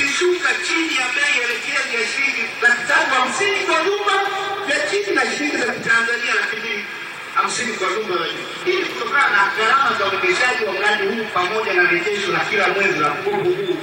ikishuka chini ya bei elekea ya shilingi laki tatu hamsini kwa luma ya chini na shilingi za kitanzania laki mbili hamsini kwa luma ya juu. Hii kutokana na gharama za uendeshaji wa mradi huu pamoja na rejesho la kila mwezi la mkopo huu.